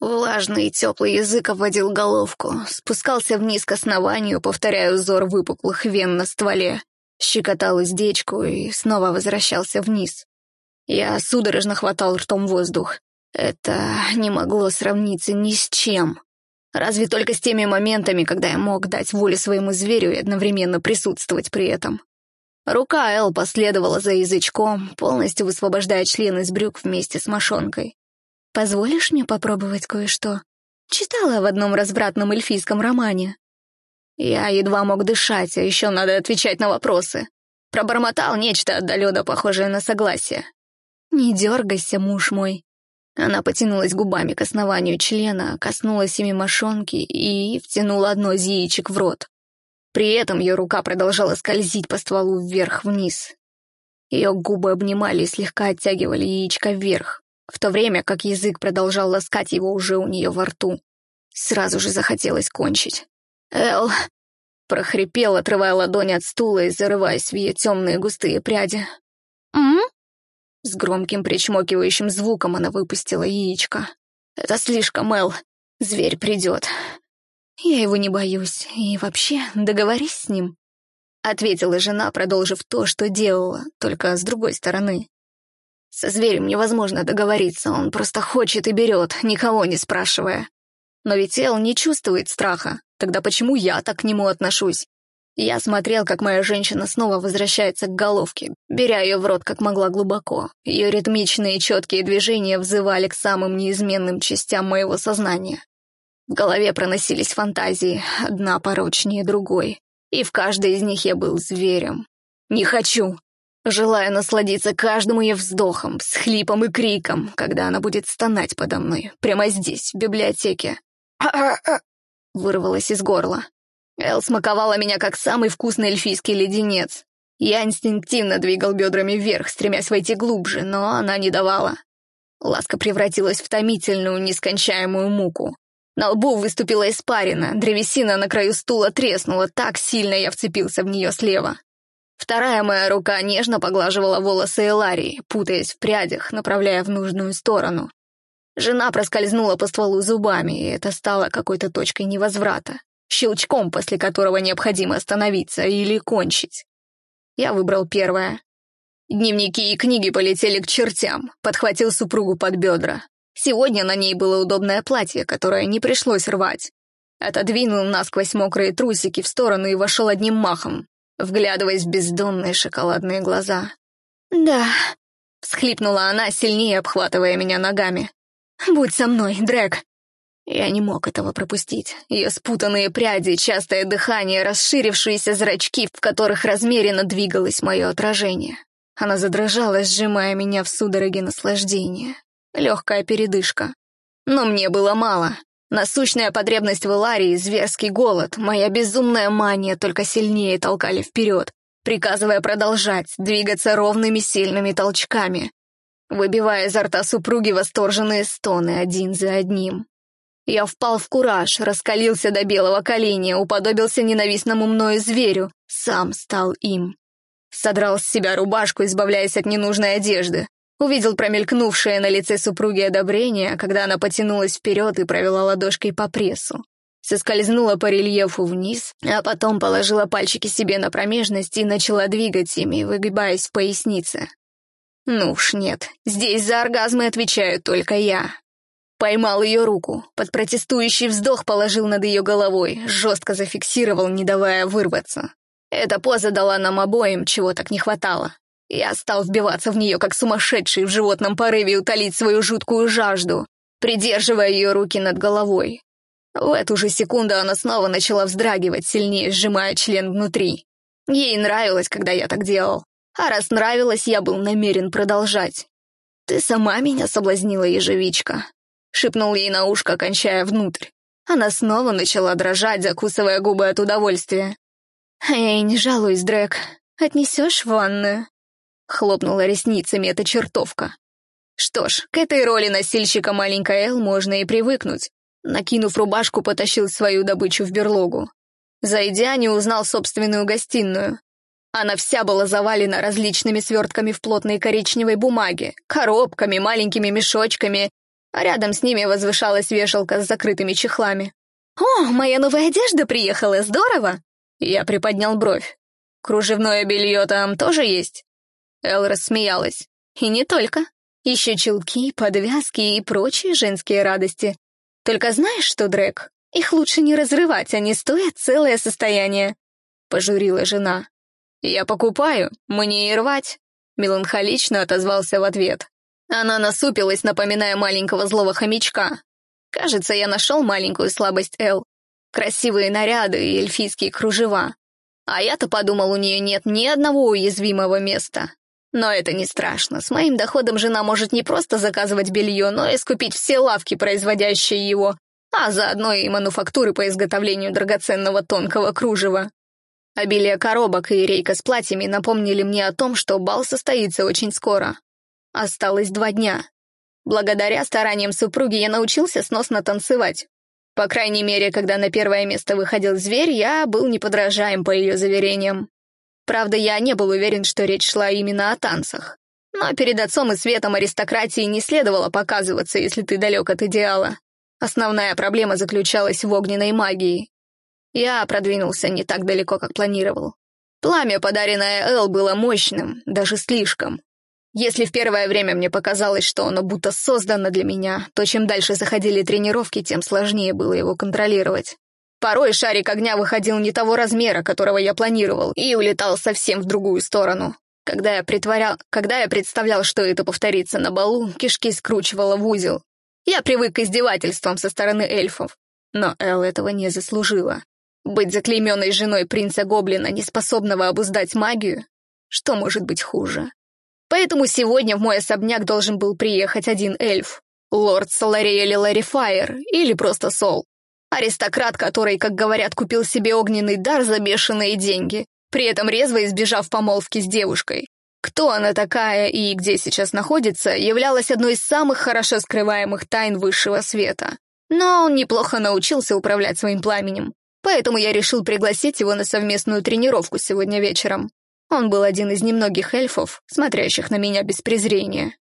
Влажный и теплый язык обводил головку, спускался вниз к основанию, повторяя узор выпуклых вен на стволе, щекотал уздечку и снова возвращался вниз. Я судорожно хватал ртом воздух. Это не могло сравниться ни с чем. Разве только с теми моментами, когда я мог дать волю своему зверю и одновременно присутствовать при этом. Рука Эл последовала за язычком, полностью высвобождая член из брюк вместе с мошонкой. «Позволишь мне попробовать кое-что?» Читала в одном развратном эльфийском романе. Я едва мог дышать, а еще надо отвечать на вопросы. Пробормотал нечто отдаленно похожее на согласие. «Не дергайся, муж мой». Она потянулась губами к основанию члена, коснулась ими мошонки и втянула одно из яичек в рот. При этом ее рука продолжала скользить по стволу вверх-вниз. Ее губы обнимали и слегка оттягивали яичко вверх, в то время как язык продолжал ласкать его уже у нее во рту. Сразу же захотелось кончить. «Эл!» — прохрипел, отрывая ладони от стула и зарываясь в ее темные густые пряди. «М?», С громким причмокивающим звуком она выпустила яичко. «Это слишком, Эл. Зверь придет. «Я его не боюсь. И вообще, договорись с ним», — ответила жена, продолжив то, что делала, только с другой стороны. «Со зверем невозможно договориться, он просто хочет и берет, никого не спрашивая. Но ведь Эл не чувствует страха, тогда почему я так к нему отношусь? Я смотрел, как моя женщина снова возвращается к головке, беря ее в рот как могла глубоко. Ее ритмичные четкие движения взывали к самым неизменным частям моего сознания. В голове проносились фантазии, одна порочнее другой, и в каждой из них я был зверем. Не хочу. Желаю насладиться каждым ее вздохом, с хлипом и криком, когда она будет стонать подо мной, прямо здесь, в библиотеке. Вырвалась из горла. Эл смаковала меня как самый вкусный эльфийский леденец. Я инстинктивно двигал бедрами вверх, стремясь войти глубже, но она не давала. Ласка превратилась в томительную, нескончаемую муку. На лбу выступила испарина, древесина на краю стула треснула, так сильно я вцепился в нее слева. Вторая моя рука нежно поглаживала волосы Эларии, путаясь в прядях, направляя в нужную сторону. Жена проскользнула по стволу зубами, и это стало какой-то точкой невозврата, щелчком, после которого необходимо остановиться или кончить. Я выбрал первое. Дневники и книги полетели к чертям, подхватил супругу под бедра. Сегодня на ней было удобное платье, которое не пришлось рвать. Отодвинул насквозь мокрые трусики в сторону и вошел одним махом, вглядываясь в бездонные шоколадные глаза. «Да», — всхлипнула она, сильнее обхватывая меня ногами. «Будь со мной, Дрэк». Я не мог этого пропустить. Ее спутанные пряди, частое дыхание, расширившиеся зрачки, в которых размеренно двигалось мое отражение. Она задрожала, сжимая меня в судороге наслаждения легкая передышка. Но мне было мало. Насущная потребность в Иларии, зверский голод, моя безумная мания только сильнее толкали вперед, приказывая продолжать, двигаться ровными сильными толчками, выбивая изо рта супруги восторженные стоны один за одним. Я впал в кураж, раскалился до белого коленя, уподобился ненавистному мною зверю, сам стал им. Содрал с себя рубашку, избавляясь от ненужной одежды, Увидел промелькнувшее на лице супруги одобрение, когда она потянулась вперед и провела ладошкой по прессу. Соскользнула по рельефу вниз, а потом положила пальчики себе на промежность и начала двигать ими, выгибаясь в пояснице. Ну уж нет, здесь за оргазмы отвечаю только я. Поймал ее руку, под протестующий вздох положил над ее головой, жестко зафиксировал, не давая вырваться. Эта поза дала нам обоим, чего так не хватало. Я стал вбиваться в нее, как сумасшедший в животном порыве утолить свою жуткую жажду, придерживая ее руки над головой. В эту же секунду она снова начала вздрагивать, сильнее сжимая член внутри. Ей нравилось, когда я так делал. А раз нравилось, я был намерен продолжать. «Ты сама меня соблазнила, ежевичка», — шепнул ей на ушко, кончая внутрь. Она снова начала дрожать, закусывая губы от удовольствия. «Я и не жалуюсь, Дрэк. Отнесешь в ванную?» Хлопнула ресницами эта чертовка. Что ж, к этой роли носильщика маленькая Эл можно и привыкнуть. Накинув рубашку, потащил свою добычу в берлогу. Зайдя, не узнал собственную гостиную. Она вся была завалена различными свертками в плотной коричневой бумаге, коробками, маленькими мешочками а рядом с ними возвышалась вешалка с закрытыми чехлами. «О, моя новая одежда приехала, здорово!» Я приподнял бровь. «Кружевное белье там тоже есть?» Эл рассмеялась. «И не только. Еще чулки, подвязки и прочие женские радости. Только знаешь что, Дрэк, их лучше не разрывать, они стоят целое состояние», — пожурила жена. «Я покупаю, мне и рвать», — меланхолично отозвался в ответ. Она насупилась, напоминая маленького злого хомячка. Кажется, я нашел маленькую слабость Эл. Красивые наряды и эльфийские кружева. А я-то подумал, у нее нет ни одного уязвимого места. Но это не страшно. С моим доходом жена может не просто заказывать белье, но и скупить все лавки, производящие его, а заодно и мануфактуры по изготовлению драгоценного тонкого кружева. Обилие коробок и рейка с платьями напомнили мне о том, что бал состоится очень скоро. Осталось два дня. Благодаря стараниям супруги я научился сносно танцевать. По крайней мере, когда на первое место выходил зверь, я был неподражаем по ее заверениям. Правда, я не был уверен, что речь шла именно о танцах. Но перед отцом и светом аристократии не следовало показываться, если ты далек от идеала. Основная проблема заключалась в огненной магии. Я продвинулся не так далеко, как планировал. Пламя, подаренное Эл, было мощным, даже слишком. Если в первое время мне показалось, что оно будто создано для меня, то чем дальше заходили тренировки, тем сложнее было его контролировать. Порой шарик огня выходил не того размера, которого я планировал, и улетал совсем в другую сторону. Когда я, притворял... Когда я представлял, что это повторится на балу, кишки скручивало в узел. Я привык к издевательствам со стороны эльфов. Но Эл этого не заслужила. Быть заклейменной женой принца Гоблина, неспособного обуздать магию, что может быть хуже? Поэтому сегодня в мой особняк должен был приехать один эльф. Лорд Солариэль Ларифайер, или просто Сол. Аристократ, который, как говорят, купил себе огненный дар за бешеные деньги, при этом резво избежав помолвки с девушкой. Кто она такая и где сейчас находится, являлась одной из самых хорошо скрываемых тайн высшего света. Но он неплохо научился управлять своим пламенем, поэтому я решил пригласить его на совместную тренировку сегодня вечером. Он был один из немногих эльфов, смотрящих на меня без презрения.